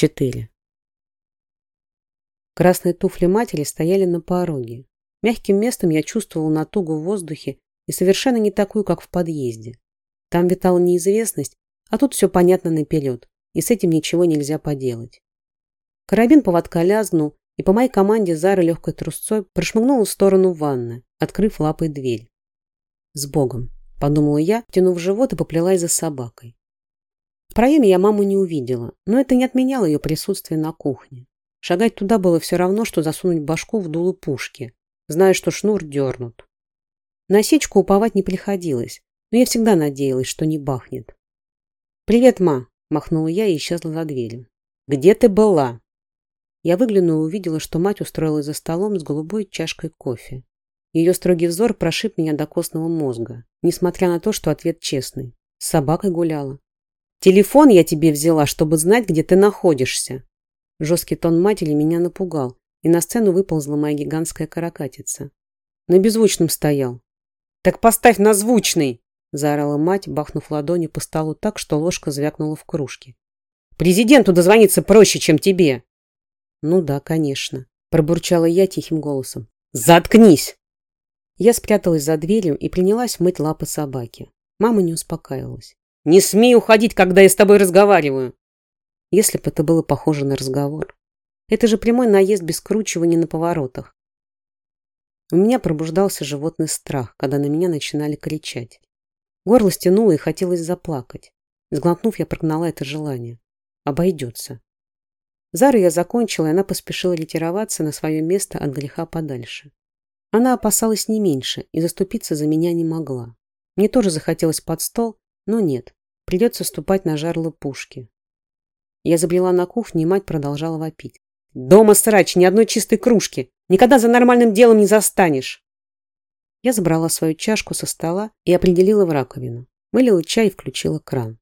4. Красные туфли матери стояли на пороге. Мягким местом я чувствовал натугу в воздухе и совершенно не такую, как в подъезде. Там витала неизвестность, а тут все понятно наперед, и с этим ничего нельзя поделать. Карабин поводка лязгнул, и по моей команде Зара легкой трусцой прошмыгнула в сторону ванны, открыв лапой дверь. «С Богом!» – подумала я, тянув живот и поплелась за собакой. Проеме я маму не увидела, но это не отменяло ее присутствие на кухне. Шагать туда было все равно, что засунуть башку в дуло пушки, зная, что шнур дернут. На сечку уповать не приходилось, но я всегда надеялась, что не бахнет. «Привет, ма!» – махнула я и исчезла за дверью. «Где ты была?» Я выглянула и увидела, что мать устроилась за столом с голубой чашкой кофе. Ее строгий взор прошиб меня до костного мозга, несмотря на то, что ответ честный. С собакой гуляла. Телефон я тебе взяла, чтобы знать, где ты находишься. Жесткий тон матери меня напугал, и на сцену выползла моя гигантская каракатица. На беззвучном стоял. «Так поставь на звучный!» заорала мать, бахнув ладонью по столу так, что ложка звякнула в кружке. «Президенту дозвониться проще, чем тебе!» «Ну да, конечно», пробурчала я тихим голосом. «Заткнись!» Я спряталась за дверью и принялась мыть лапы собаки. Мама не успокаивалась. Не смей уходить, когда я с тобой разговариваю. Если бы это было похоже на разговор. Это же прямой наезд без кручивания на поворотах. У меня пробуждался животный страх, когда на меня начинали кричать. Горло стянуло и хотелось заплакать. Сглотнув, я прогнала это желание. Обойдется. Зару я закончила, и она поспешила ретироваться на свое место от греха подальше. Она опасалась не меньше и заступиться за меня не могла. Мне тоже захотелось под стол, но нет, придется ступать на жарло пушки. Я забрела на кухню, и мать продолжала вопить. «Дома срач, ни одной чистой кружки! Никогда за нормальным делом не застанешь!» Я забрала свою чашку со стола и определила в раковину. Вылила чай и включила кран.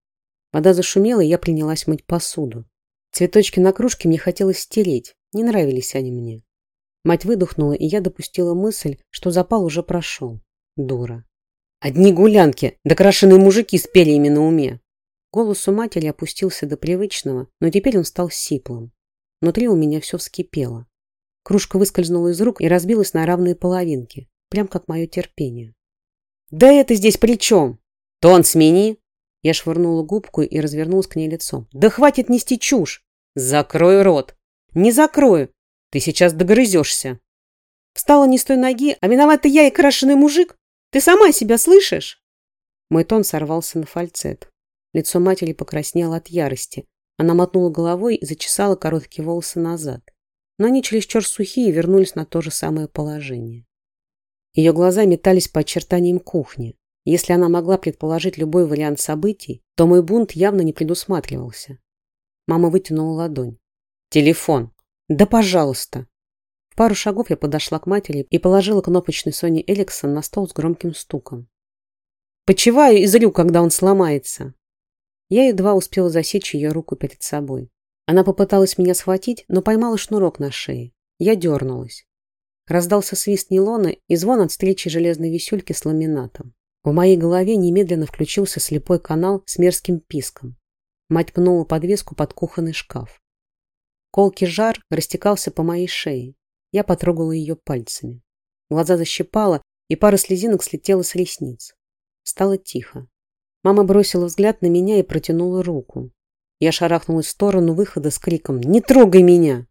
Вода зашумела, и я принялась мыть посуду. Цветочки на кружке мне хотелось стереть, не нравились они мне. Мать выдохнула, и я допустила мысль, что запал уже прошел. Дура. Одни гулянки, докрашенные мужики с перьями на уме. Голос у матери опустился до привычного, но теперь он стал сиплым. Внутри у меня все вскипело. Кружка выскользнула из рук и разбилась на равные половинки, прям как мое терпение. «Да это здесь при чем? Тон смени!» Я швырнула губку и развернулась к ней лицом. «Да хватит нести чушь! Закрой рот!» «Не закрою! Ты сейчас догрызешься!» Встала не с той ноги, а виновата я и крашеный мужик? Ты сама себя слышишь?» Мой тон сорвался на фальцет. Лицо матери покраснело от ярости. Она мотнула головой и зачесала короткие волосы назад. Но они чересчур сухие вернулись на то же самое положение. Ее глаза метались по очертаниям кухни. Если она могла предположить любой вариант событий, то мой бунт явно не предусматривался. Мама вытянула ладонь. «Телефон!» «Да пожалуйста!» Пару шагов я подошла к матери и положила кнопочный Сони Эликсон на стол с громким стуком. «Почиваю и злю, когда он сломается!» Я едва успела засечь ее руку перед собой. Она попыталась меня схватить, но поймала шнурок на шее. Я дернулась. Раздался свист нейлона и звон от встречи железной висюльки с ламинатом. В моей голове немедленно включился слепой канал с мерзким писком. Мать пнула подвеску под кухонный шкаф. Колкий жар растекался по моей шее. Я потрогала ее пальцами. Глаза защипала, и пара слезинок слетела с ресниц. Стало тихо. Мама бросила взгляд на меня и протянула руку. Я шарахнулась в сторону выхода с криком «Не трогай меня!»